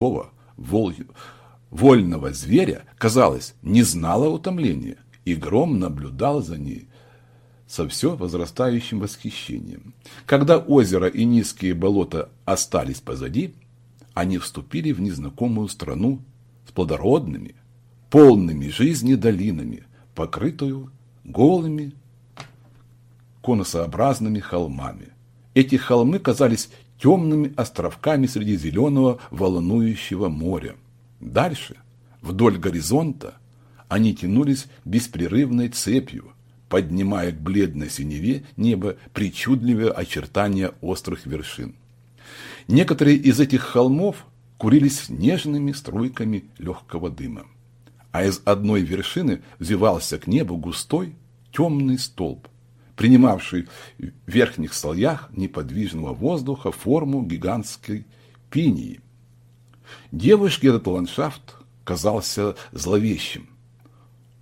такого вольного зверя, казалось, не знала утомления, и Гром наблюдал за ней со все возрастающим восхищением. Когда озеро и низкие болота остались позади, они вступили в незнакомую страну с плодородными, полными жизни долинами, покрытую голыми конусообразными холмами. Эти холмы казались темными островками среди зеленого волнующего моря. Дальше, вдоль горизонта, они тянулись беспрерывной цепью, поднимая к бледной синеве небо причудливые очертания острых вершин. Некоторые из этих холмов курились нежными струйками легкого дыма, а из одной вершины взивался к небу густой темный столб, принимавший в верхних слоях неподвижного воздуха форму гигантской пинии. Девушке этот ландшафт казался зловещим.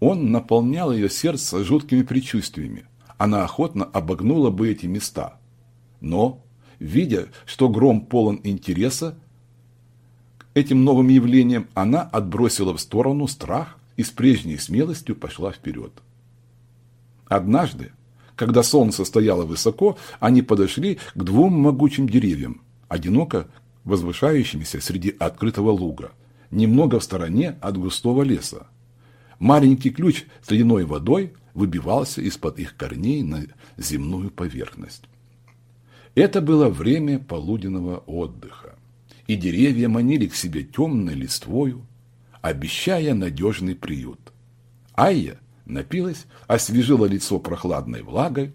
Он наполнял ее сердце жуткими предчувствиями. Она охотно обогнула бы эти места. Но, видя, что гром полон интереса этим новым явлениям, она отбросила в сторону страх и с прежней смелостью пошла вперед. Однажды, когда солнце стояло высоко, они подошли к двум могучим деревьям, одиноко возвышающимися среди открытого луга, немного в стороне от густого леса. Маленький ключ с ледяной водой выбивался из-под их корней на земную поверхность. Это было время полуденного отдыха, и деревья манили к себе темной листвою, обещая надежный приют. Айя напилась, освежила лицо прохладной влагой,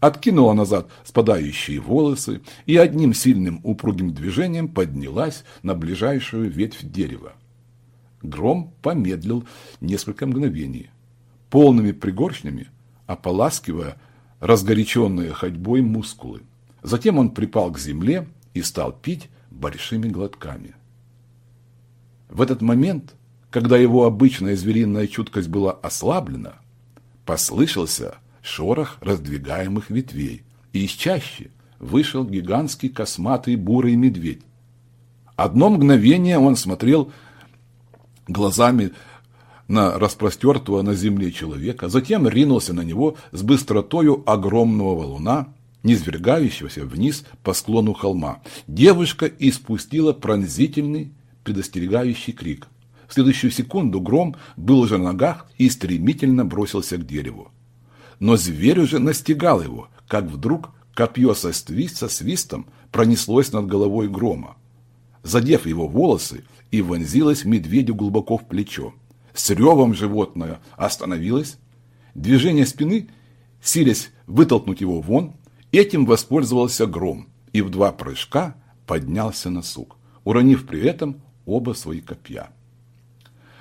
откинула назад спадающие волосы и одним сильным упругим движением поднялась на ближайшую ветвь дерева. Гром помедлил несколько мгновений, полными пригоршнями ополаскивая разгоряченные ходьбой мускулы. Затем он припал к земле и стал пить большими глотками. В этот момент когда его обычная звериная чуткость была ослаблена, послышался шорох раздвигаемых ветвей, и из чащи вышел гигантский косматый бурый медведь. Одно мгновение он смотрел глазами на распростертого на земле человека, затем ринулся на него с быстротою огромного валуна, низвергающегося вниз по склону холма. Девушка испустила пронзительный предостерегающий крик – в следующую секунду гром был уже на ногах и стремительно бросился к дереву. Но зверь уже настигал его, как вдруг копье со, свист, со свистом пронеслось над головой грома, задев его волосы и вонзилось медведю глубоко в плечо. С ревом животное остановилось, движение спины, силясь вытолкнуть его вон, этим воспользовался гром и в два прыжка поднялся на сук, уронив при этом оба свои копья.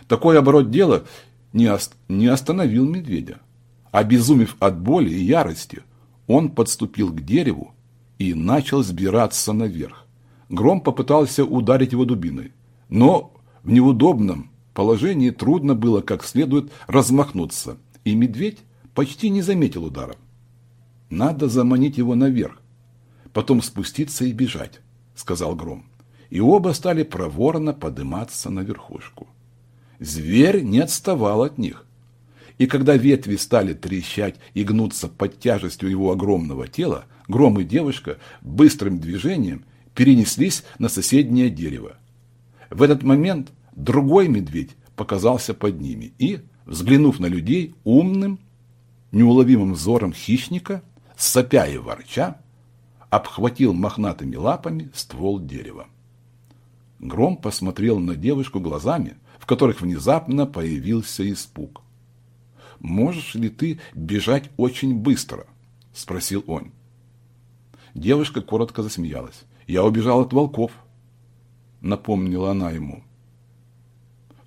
Такой оборот дела не, ост не остановил медведя. Обезумев от боли и ярости, он подступил к дереву и начал сбираться наверх. Гром попытался ударить его дубиной, но в неудобном положении трудно было как следует размахнуться, и медведь почти не заметил удара. «Надо заманить его наверх, потом спуститься и бежать», — сказал Гром. И оба стали проворно подниматься на верхушку. Зверь не отставал от них. И когда ветви стали трещать и гнуться под тяжестью его огромного тела, Гром и девушка быстрым движением перенеслись на соседнее дерево. В этот момент другой медведь показался под ними и, взглянув на людей умным, неуловимым взором хищника, сопя и ворча, обхватил мохнатыми лапами ствол дерева. Гром посмотрел на девушку глазами, в которых внезапно появился испуг. «Можешь ли ты бежать очень быстро?» – спросил он. Девушка коротко засмеялась. «Я убежал от волков», – напомнила она ему.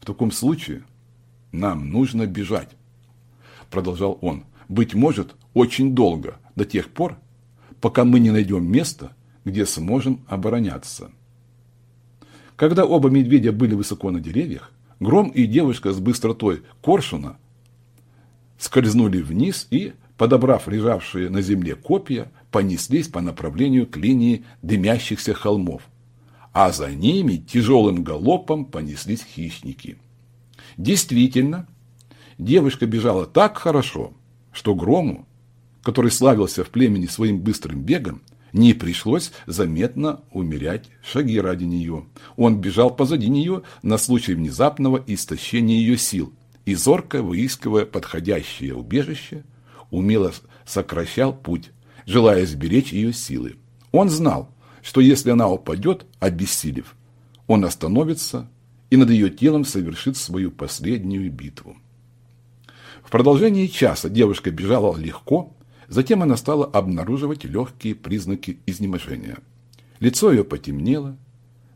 «В таком случае нам нужно бежать», – продолжал он. «Быть может, очень долго, до тех пор, пока мы не найдем место, где сможем обороняться». Когда оба медведя были высоко на деревьях, Гром и девушка с быстротой коршуна скользнули вниз и, подобрав лежавшие на земле копья, понеслись по направлению к линии дымящихся холмов. а за ними тяжелым галопом понеслись хищники. Действительно, девушка бежала так хорошо, что Грому, который славился в племени своим быстрым бегом, не пришлось заметно умерять шаги ради нее. Он бежал позади нее на случай внезапного истощения ее сил и, зорко выискивая подходящее убежище, умело сокращал путь, желая сберечь ее силы. Он знал, что если она упадет, обессилев, он остановится и над ее телом совершит свою последнюю битву. В продолжении часа девушка бежала легко, затем она стала обнаруживать легкие признаки изнеможения. Лицо ее потемнело,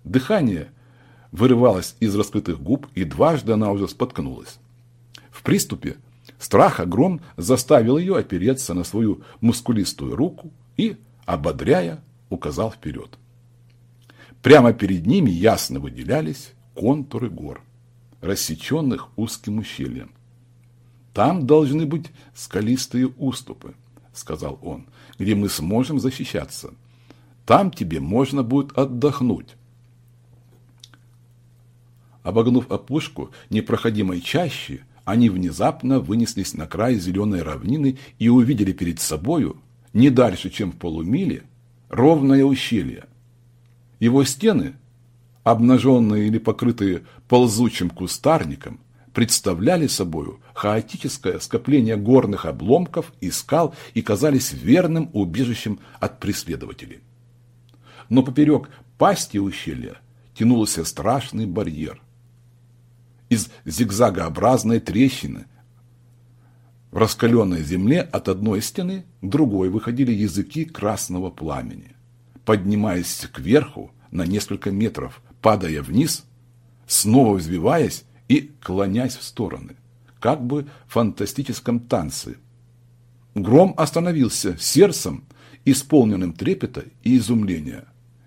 дыхание вырывалось из раскрытых губ, и дважды она уже споткнулась. В приступе страха гром заставил ее опереться на свою мускулистую руку и, ободряя, указал вперед. Прямо перед ними ясно выделялись контуры гор, рассеченных узким ущельем. Там должны быть скалистые уступы, сказал он, где мы сможем защищаться. Там тебе можно будет отдохнуть. Обогнув опушку непроходимой чащи, они внезапно вынеслись на край зеленой равнины и увидели перед собою, не дальше, чем в полумиле, ровное ущелье. Его стены, обнаженные или покрытые ползучим кустарником, представляли собою хаотическое скопление горных обломков и скал и казались верным убежищем от преследователей. Но поперек пасти ущелья тянулся страшный барьер. Из зигзагообразной трещины в раскаленной земле от одной стены к другой выходили языки красного пламени. Поднимаясь кверху на несколько метров, падая вниз, снова взвиваясь и клонясь в стороны, как бы в фантастическом танце. Гром остановился сердцем, исполненным трепета и изумления.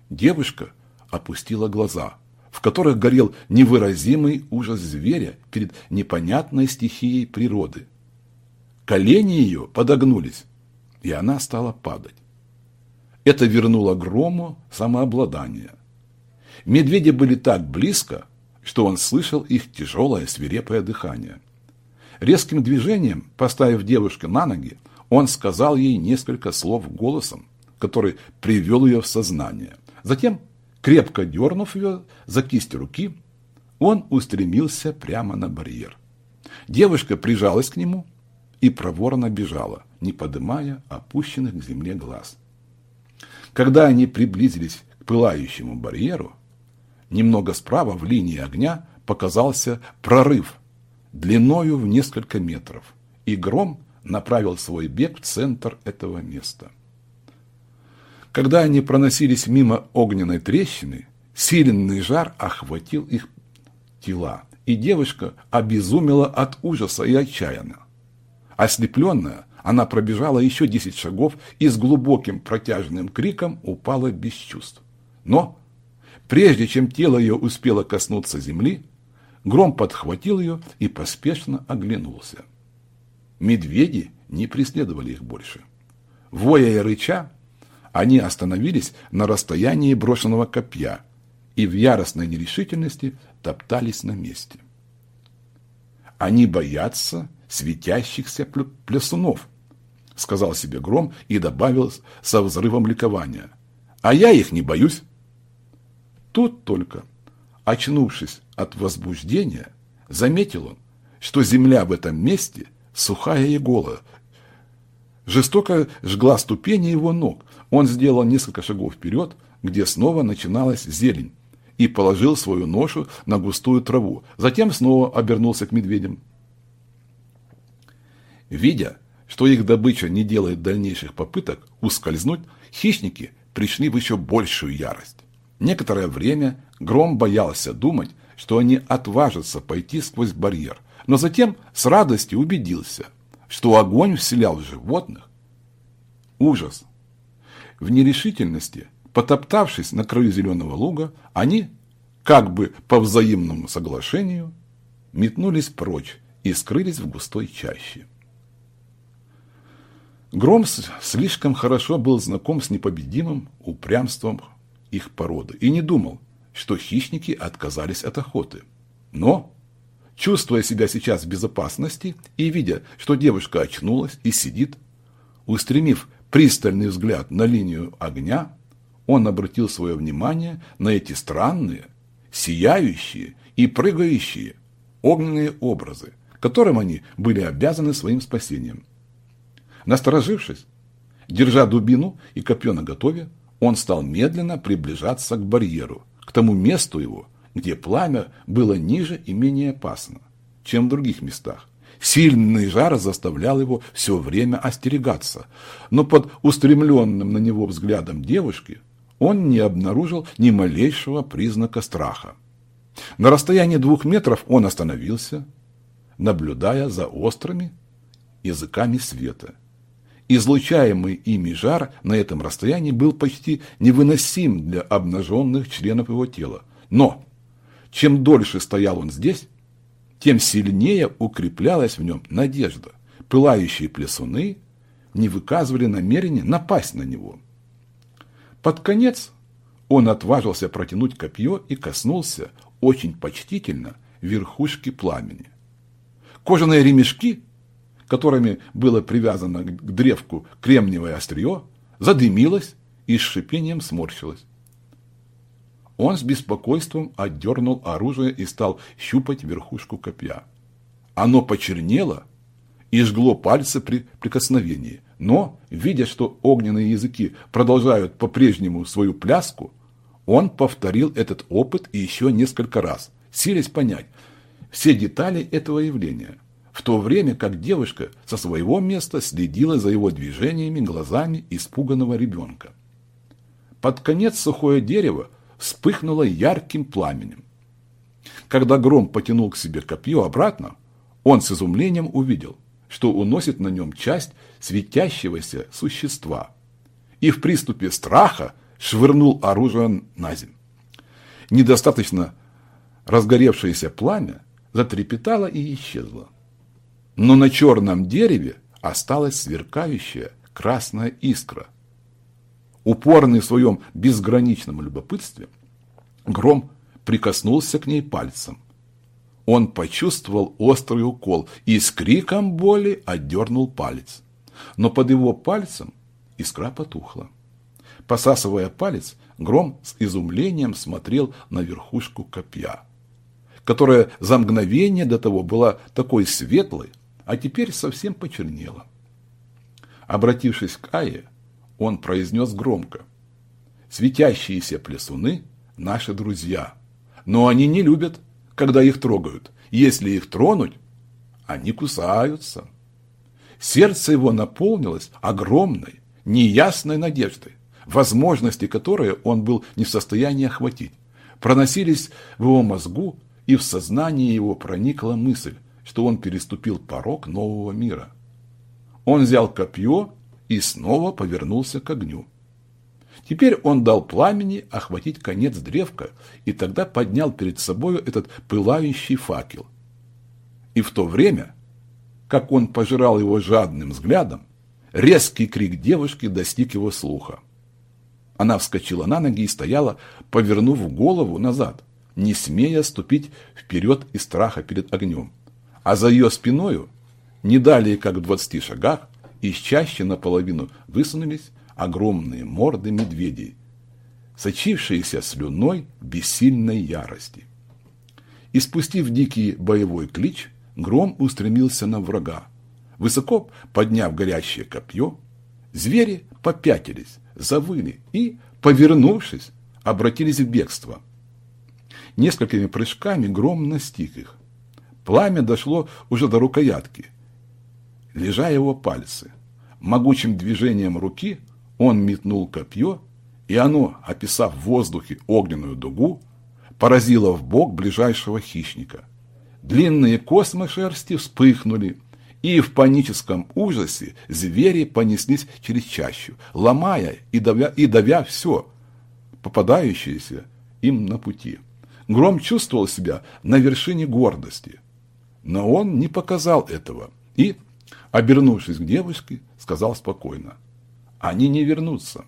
Девушка опустила глаза, в которых горел невыразимый ужас зверя перед непонятной стихией природы. Колени ее подогнулись, и она стала падать. Это вернуло Грому самообладание. Медведи были так близко, что он слышал их тяжелое свирепое дыхание. Резким движением, поставив девушку на ноги, он сказал ей несколько слов голосом, который привел ее в сознание. Затем, крепко дернув ее за кисть руки, он устремился прямо на барьер. Девушка прижалась к нему, и проворно бежала, не подымая опущенных к земле глаз. Когда они приблизились к пылающему барьеру, немного справа в линии огня показался прорыв длиною в несколько метров, и гром направил свой бег в центр этого места. Когда они проносились мимо огненной трещины, сильный жар охватил их тела, и девушка обезумела от ужаса и отчаяния. Ослепленная, она пробежала еще десять шагов и с глубоким протяжным криком упала без чувств. Но, прежде чем тело ее успело коснуться земли, гром подхватил ее и поспешно оглянулся. Медведи не преследовали их больше. Воя и рыча, они остановились на расстоянии брошенного копья и в яростной нерешительности топтались на месте. Они боятся светящихся плясунов, сказал себе Гром и добавил со взрывом ликования. А я их не боюсь. Тут только, очнувшись от возбуждения, заметил он, что земля в этом месте сухая и голая. Жестоко жгла ступени его ног. Он сделал несколько шагов вперед, где снова начиналась зелень, и положил свою ношу на густую траву. Затем снова обернулся к медведям. Видя, что их добыча не делает дальнейших попыток ускользнуть, хищники пришли в еще большую ярость. Некоторое время Гром боялся думать, что они отважатся пойти сквозь барьер, но затем с радостью убедился, что огонь вселял в животных ужас. В нерешительности, потоптавшись на краю зеленого луга, они, как бы по взаимному соглашению, метнулись прочь и скрылись в густой чаще. Гром слишком хорошо был знаком с непобедимым упрямством их породы и не думал, что хищники отказались от охоты. Но, чувствуя себя сейчас в безопасности и видя, что девушка очнулась и сидит, устремив пристальный взгляд на линию огня, он обратил свое внимание на эти странные, сияющие и прыгающие огненные образы, которым они были обязаны своим спасением. Насторожившись, держа дубину и копье наготове, он стал медленно приближаться к барьеру, к тому месту его, где пламя было ниже и менее опасно, чем в других местах. Сильный жар заставлял его все время остерегаться, но под устремленным на него взглядом девушки он не обнаружил ни малейшего признака страха. На расстоянии двух метров он остановился, наблюдая за острыми языками света. Излучаемый ими жар на этом расстоянии был почти невыносим для обнаженных членов его тела. Но чем дольше стоял он здесь, тем сильнее укреплялась в нем надежда. Пылающие плесуны не выказывали намерения напасть на него. Под конец он отважился протянуть копье и коснулся очень почтительно верхушки пламени. Кожаные ремешки, которыми было привязано к древку кремниевое острие, задымилось и с шипением сморщилось. Он с беспокойством отдернул оружие и стал щупать верхушку копья. Оно почернело и жгло пальцы при прикосновении. Но, видя, что огненные языки продолжают по-прежнему свою пляску, он повторил этот опыт еще несколько раз, силясь понять все детали этого явления, в то время как девушка со своего места следила за его движениями глазами испуганного ребенка. Под конец сухое дерево вспыхнуло ярким пламенем. Когда гром потянул к себе копье обратно, он с изумлением увидел, что уносит на нем часть светящегося существа, и в приступе страха швырнул оружие на землю. Недостаточно разгоревшееся пламя затрепетало и исчезло. Но на черном дереве осталась сверкающая красная искра – Упорный в своем безграничном любопытстве, Гром прикоснулся к ней пальцем. Он почувствовал острый укол и с криком боли отдернул палец. Но под его пальцем искра потухла. Посасывая палец, Гром с изумлением смотрел на верхушку копья, которая за мгновение до того была такой светлой, а теперь совсем почернела. Обратившись к Ае, он произнес громко. Светящиеся плесуны – наши друзья. Но они не любят, когда их трогают. Если их тронуть, они кусаются. Сердце его наполнилось огромной, неясной надеждой, возможности которой он был не в состоянии охватить. Проносились в его мозгу, и в сознание его проникла мысль, что он переступил порог нового мира. Он взял копье и снова повернулся к огню. Теперь он дал пламени охватить конец древка и тогда поднял перед собой этот пылающий факел. И в то время, как он пожирал его жадным взглядом, резкий крик девушки достиг его слуха. Она вскочила на ноги и стояла, повернув голову назад, не смея ступить вперед из страха перед огнем. А за ее спиною, не далее как в двадцати шагах, из чаще наполовину высунулись огромные морды медведей, сочившиеся слюной бессильной ярости. И спустив дикий боевой клич, гром устремился на врага. Высоко подняв горящее копье, звери попятились, завыли и, повернувшись, обратились в бегство. Несколькими прыжками гром настиг их. Пламя дошло уже до рукоятки – лежа его пальцы. Могучим движением руки он метнул копье, и оно, описав в воздухе огненную дугу, поразило в бок ближайшего хищника. Длинные космы шерсти вспыхнули, и в паническом ужасе звери понеслись через чащу, ломая и давя, и давя все, попадающееся им на пути. Гром чувствовал себя на вершине гордости, но он не показал этого и, обернувшись к девушке, сказал спокойно. Они не вернутся.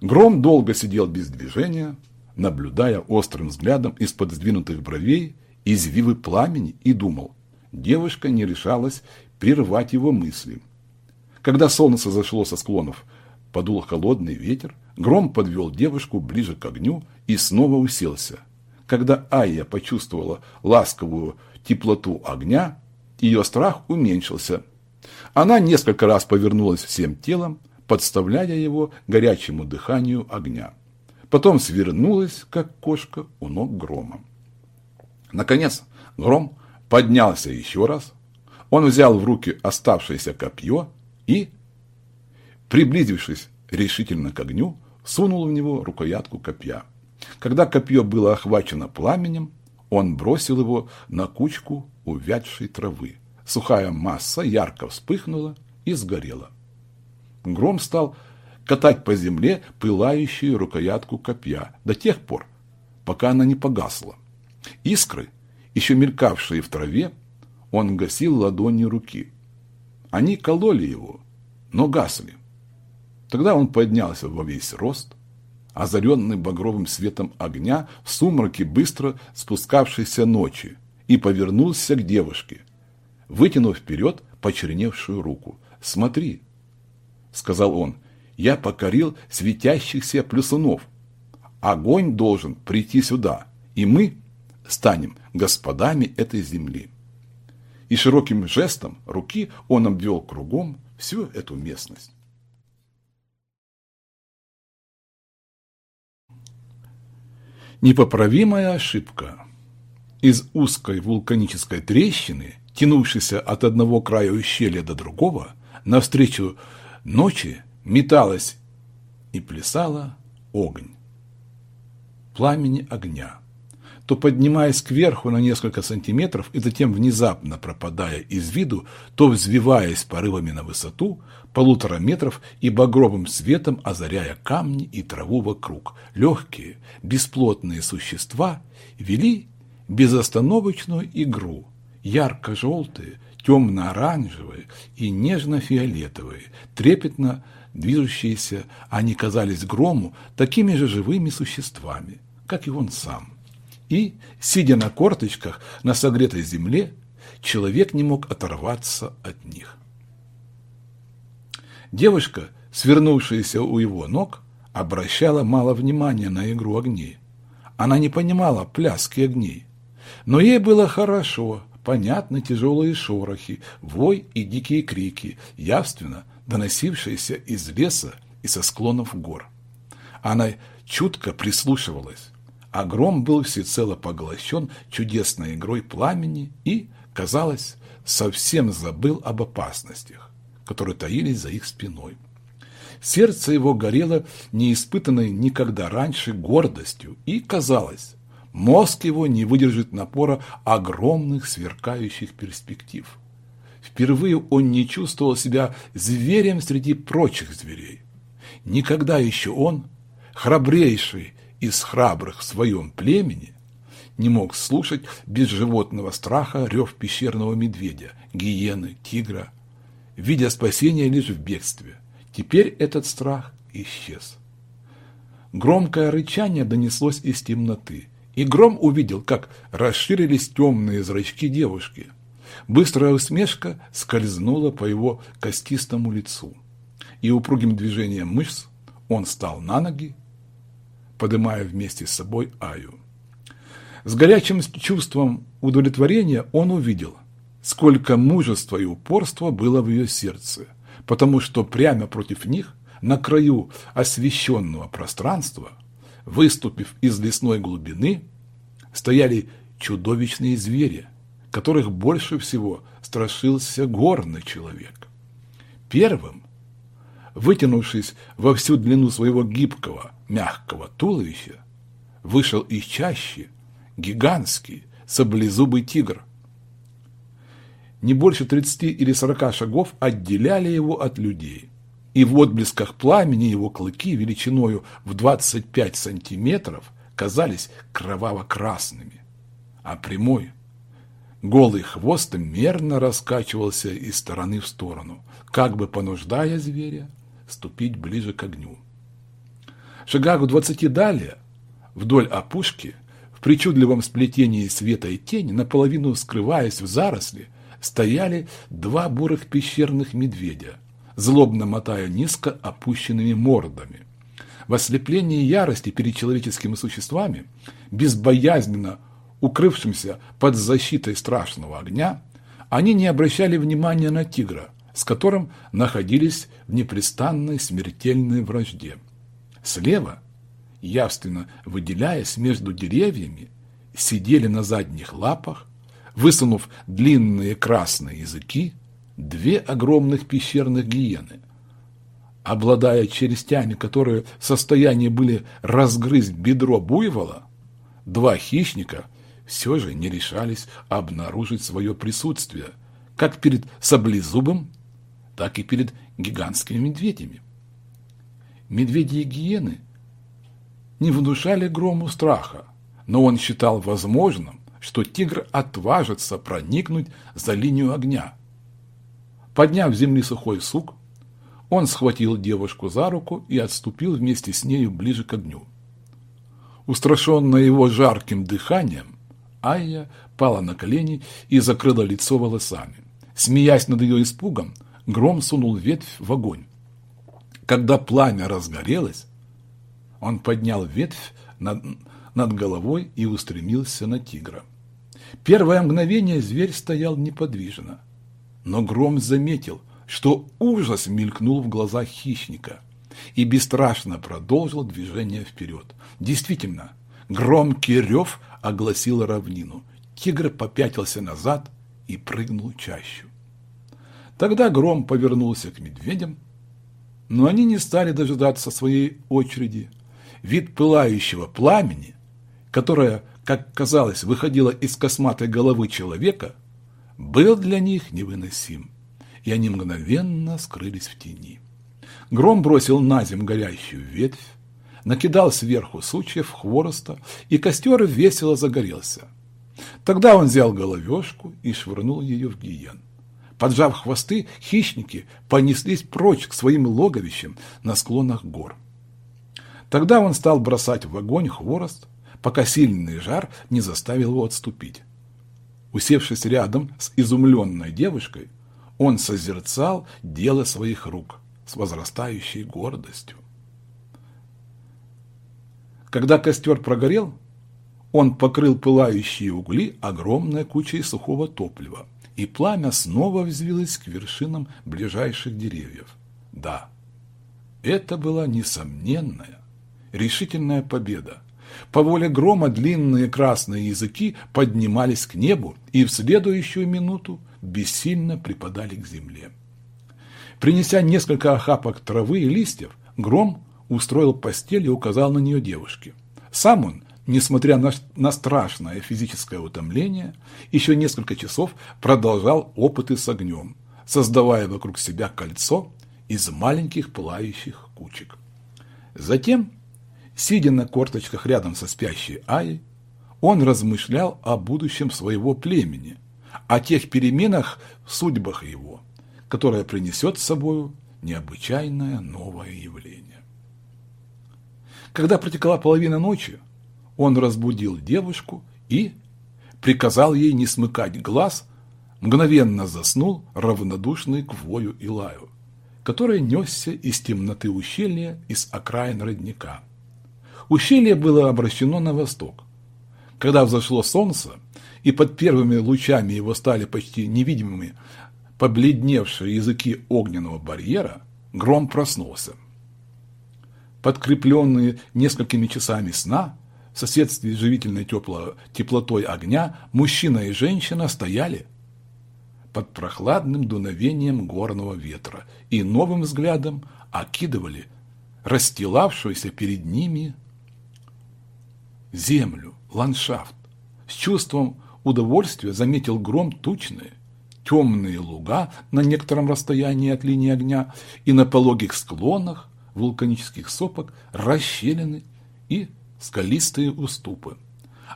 Гром долго сидел без движения, наблюдая острым взглядом из-под сдвинутых бровей извивы пламени и думал. Девушка не решалась прервать его мысли. Когда солнце зашло со склонов, подул холодный ветер, гром подвел девушку ближе к огню и снова уселся. Когда Айя почувствовала ласковую теплоту огня, ее страх уменьшился. Она несколько раз повернулась всем телом, подставляя его горячему дыханию огня. Потом свернулась, как кошка у ног грома. Наконец, гром поднялся еще раз. Он взял в руки оставшееся копье и, приблизившись решительно к огню, сунул в него рукоятку копья. Когда копье было охвачено пламенем, он бросил его на кучку увядшей травы. Сухая масса ярко вспыхнула и сгорела. Гром стал катать по земле пылающую рукоятку копья до тех пор, пока она не погасла. Искры, еще мелькавшие в траве, он гасил ладонью руки. Они кололи его, но гасли. Тогда он поднялся во весь рост, озаренный багровым светом огня в сумраке быстро спускавшейся ночи, и повернулся к девушке, вытянув вперед почерневшую руку. «Смотри», — сказал он, — «я покорил светящихся плюсунов. Огонь должен прийти сюда, и мы станем господами этой земли». И широким жестом руки он обвел кругом всю эту местность. Непоправимая ошибка. Из узкой вулканической трещины, тянувшейся от одного края ущелья до другого, навстречу ночи металась и плясала огонь. Пламени огня то поднимаясь кверху на несколько сантиметров и затем внезапно пропадая из виду, то взвиваясь порывами на высоту полутора метров и багровым светом озаряя камни и траву вокруг. Легкие, бесплотные существа вели безостановочную игру, ярко-желтые, темно-оранжевые и нежно-фиолетовые, трепетно движущиеся, они казались грому такими же живыми существами, как и он сам и, сидя на корточках на согретой земле, человек не мог оторваться от них. Девушка, свернувшаяся у его ног, обращала мало внимания на игру огней. Она не понимала пляски огней. Но ей было хорошо, понятны тяжелые шорохи, вой и дикие крики, явственно доносившиеся из леса и со склонов гор. Она чутко прислушивалась а гром был всецело поглощен чудесной игрой пламени и, казалось, совсем забыл об опасностях, которые таились за их спиной. Сердце его горело неиспытанной никогда раньше гордостью, и, казалось, мозг его не выдержит напора огромных сверкающих перспектив. Впервые он не чувствовал себя зверем среди прочих зверей. Никогда еще он, храбрейший из храбрых в своем племени не мог слушать без животного страха рев пещерного медведя, гиены, тигра, видя спасение лишь в бегстве. Теперь этот страх исчез. Громкое рычание донеслось из темноты, и Гром увидел, как расширились темные зрачки девушки. Быстрая усмешка скользнула по его костистому лицу, и упругим движением мышц он встал на ноги подымая вместе с собой Аю. С горячим чувством удовлетворения он увидел, сколько мужества и упорства было в ее сердце, потому что прямо против них, на краю освещенного пространства, выступив из лесной глубины, стояли чудовищные звери, которых больше всего страшился горный человек. Первым, вытянувшись во всю длину своего гибкого, мягкого туловища вышел из чащи гигантский саблезубый тигр. Не больше 30 или 40 шагов отделяли его от людей, и в отблесках пламени его клыки величиною в 25 сантиметров казались кроваво-красными, а прямой, голый хвост мерно раскачивался из стороны в сторону, как бы понуждая зверя ступить ближе к огню шагах в двадцати далее, вдоль опушки, в причудливом сплетении света и тени, наполовину скрываясь в заросли, стояли два бурых пещерных медведя, злобно мотая низко опущенными мордами. В ослеплении ярости перед человеческими существами, безбоязненно укрывшимся под защитой страшного огня, они не обращали внимания на тигра, с которым находились в непрестанной смертельной вражде. Слева, явственно выделяясь между деревьями, сидели на задних лапах, высунув длинные красные языки, две огромных пещерных гиены. Обладая челюстями, которые в состоянии были разгрызть бедро буйвола, два хищника все же не решались обнаружить свое присутствие, как перед саблезубым, так и перед гигантскими медведями. Медведи и гиены не внушали грому страха, но он считал возможным, что тигр отважится проникнуть за линию огня. Подняв земли сухой сук, он схватил девушку за руку и отступил вместе с нею ближе к огню. Устрашенная его жарким дыханием, Айя пала на колени и закрыла лицо волосами. Смеясь над ее испугом, Гром сунул ветвь в огонь. Когда пламя разгорелось, он поднял ветвь над, над головой и устремился на тигра. Первое мгновение зверь стоял неподвижно, но Гром заметил, что ужас мелькнул в глазах хищника и бесстрашно продолжил движение вперед. Действительно, громкий рев огласил равнину. Тигр попятился назад и прыгнул чащу. Тогда Гром повернулся к медведям, но они не стали дожидаться своей очереди. Вид пылающего пламени, которое, как казалось, выходило из косматой головы человека, был для них невыносим, и они мгновенно скрылись в тени. Гром бросил на землю горящую ветвь, накидал сверху сучьев хвороста, и костер весело загорелся. Тогда он взял головешку и швырнул ее в гиен. Поджав хвосты, хищники понеслись прочь к своим логовищам на склонах гор. Тогда он стал бросать в огонь хворост, пока сильный жар не заставил его отступить. Усевшись рядом с изумленной девушкой, он созерцал дело своих рук с возрастающей гордостью. Когда костер прогорел, он покрыл пылающие угли огромной кучей сухого топлива, и пламя снова взвилось к вершинам ближайших деревьев. Да, это была несомненная, решительная победа. По воле грома длинные красные языки поднимались к небу и в следующую минуту бессильно припадали к земле. Принеся несколько охапок травы и листьев, гром устроил постель и указал на нее девушке. Сам он, несмотря на, на страшное физическое утомление, еще несколько часов продолжал опыты с огнем, создавая вокруг себя кольцо из маленьких пылающих кучек. Затем, сидя на корточках рядом со спящей Аей, он размышлял о будущем своего племени, о тех переменах в судьбах его, которое принесет с собою необычайное новое явление. Когда протекла половина ночи, он разбудил девушку и приказал ей не смыкать глаз, мгновенно заснул, равнодушный к вою и лаю, который несся из темноты ущелья из окраин родника. Ущелье было обращено на восток. Когда взошло солнце, и под первыми лучами его стали почти невидимыми побледневшие языки огненного барьера, гром проснулся подкрепленные несколькими часами сна, соседстве с живительной тепло, теплотой огня, мужчина и женщина стояли под прохладным дуновением горного ветра и новым взглядом окидывали расстилавшуюся перед ними землю, ландшафт. С чувством удовольствия заметил гром тучные, темные луга на некотором расстоянии от линии огня и на пологих склонах вулканических сопок расщелины и скалистые уступы.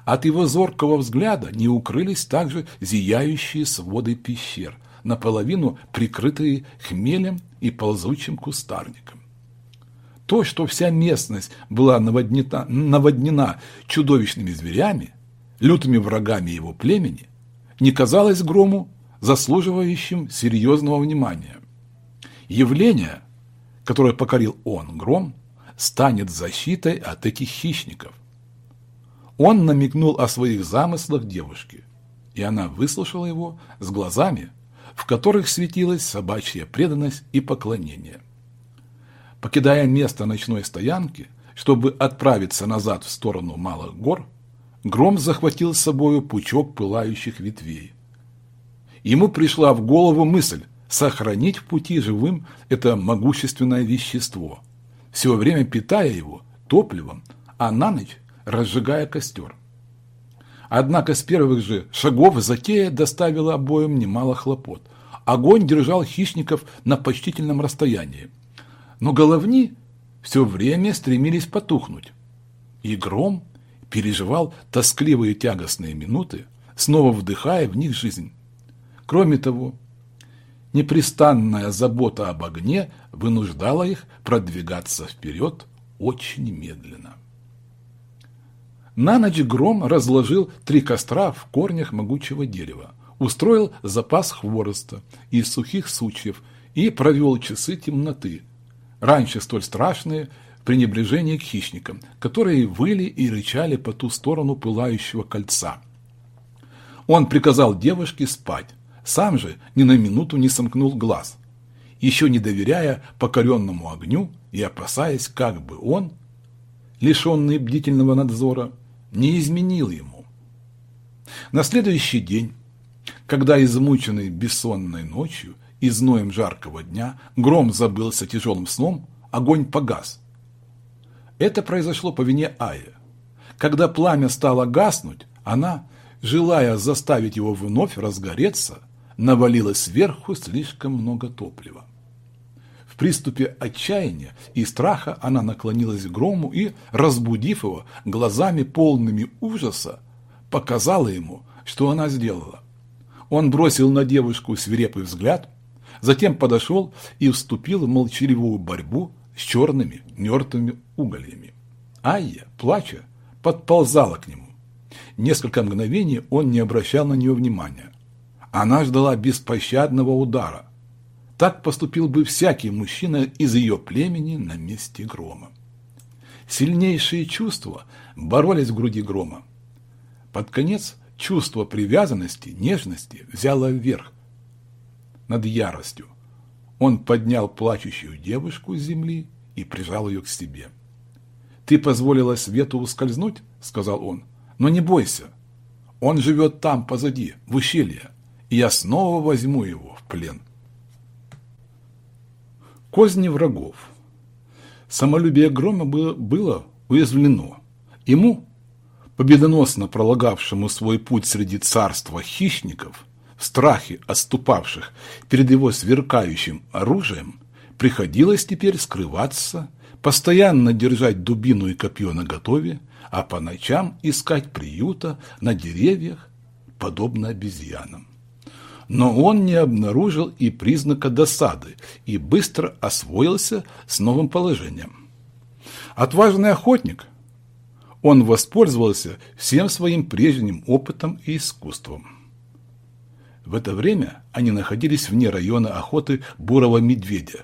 От его зоркого взгляда не укрылись также зияющие своды пещер, наполовину прикрытые хмелем и ползучим кустарником. То, что вся местность была наводнена, наводнена чудовищными зверями, лютыми врагами его племени, не казалось Грому заслуживающим серьезного внимания. Явление, которое покорил он, Гром, станет защитой от этих хищников. Он намекнул о своих замыслах девушке, и она выслушала его с глазами, в которых светилась собачья преданность и поклонение. Покидая место ночной стоянки, чтобы отправиться назад в сторону Малых гор, Гром захватил с собою пучок пылающих ветвей. Ему пришла в голову мысль сохранить в пути живым это могущественное вещество, все время питая его топливом, а на ночь разжигая костер. Однако с первых же шагов затея доставила обоим немало хлопот. Огонь держал хищников на почтительном расстоянии. Но головни все время стремились потухнуть. И гром переживал тоскливые тягостные минуты, снова вдыхая в них жизнь. Кроме того, непрестанная забота об огне вынуждала их продвигаться вперед очень медленно. На ночь гром разложил три костра в корнях могучего дерева, устроил запас хвороста из сухих сучьев и провел часы темноты, раньше столь страшные в пренебрежении к хищникам, которые выли и рычали по ту сторону пылающего кольца. Он приказал девушке спать, сам же ни на минуту не сомкнул глаз, еще не доверяя покоренному огню и опасаясь, как бы он, лишенный бдительного надзора, не изменил ему. На следующий день, когда измученный бессонной ночью и зноем жаркого дня гром забылся тяжелым сном, огонь погас. Это произошло по вине Ая. Когда пламя стало гаснуть, она, желая заставить его вновь разгореться, навалила сверху слишком много топлива. В приступе отчаяния и страха она наклонилась к грому и, разбудив его глазами полными ужаса, показала ему, что она сделала. Он бросил на девушку свирепый взгляд, затем подошел и вступил в молчаливую борьбу с черными мертвыми угольями. Айя, плача, подползала к нему. Несколько мгновений он не обращал на нее внимания. Она ждала беспощадного удара – так поступил бы всякий мужчина из ее племени на месте грома. Сильнейшие чувства боролись в груди грома. Под конец чувство привязанности, нежности взяло вверх над яростью. Он поднял плачущую девушку с земли и прижал ее к себе. «Ты позволила свету ускользнуть?» – сказал он. «Но не бойся. Он живет там, позади, в ущелье, я снова возьму его в плен». Козни врагов. Самолюбие Грома было уязвлено. Ему, победоносно пролагавшему свой путь среди царства хищников, в страхе отступавших перед его сверкающим оружием, приходилось теперь скрываться, постоянно держать дубину и копье наготове, а по ночам искать приюта на деревьях, подобно обезьянам но он не обнаружил и признака досады и быстро освоился с новым положением. Отважный охотник, он воспользовался всем своим прежним опытом и искусством. В это время они находились вне района охоты бурого медведя,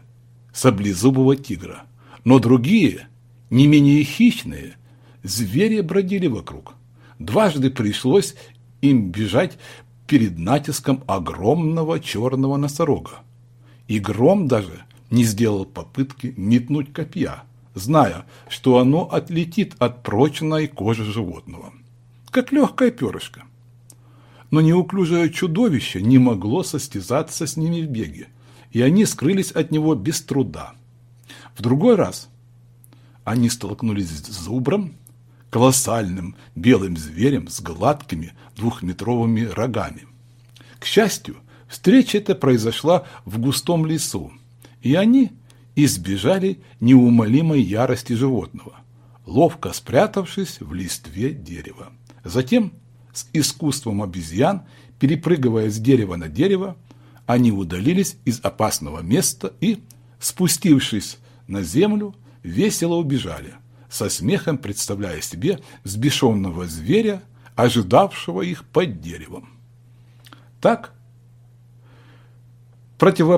саблезубого тигра, но другие, не менее хищные, звери бродили вокруг. Дважды пришлось им бежать перед натиском огромного черного носорога. И Гром даже не сделал попытки метнуть копья, зная, что оно отлетит от прочной кожи животного, как легкое перышко. Но неуклюжее чудовище не могло состязаться с ними в беге, и они скрылись от него без труда. В другой раз они столкнулись с зубром, колоссальным белым зверем с гладкими двухметровыми рогами. К счастью, встреча эта произошла в густом лесу, и они избежали неумолимой ярости животного, ловко спрятавшись в листве дерева. Затем, с искусством обезьян, перепрыгивая с дерева на дерево, они удалились из опасного места и, спустившись на землю, весело убежали, со смехом представляя себе взбешенного зверя, ожидавшего их под деревом. Так, противо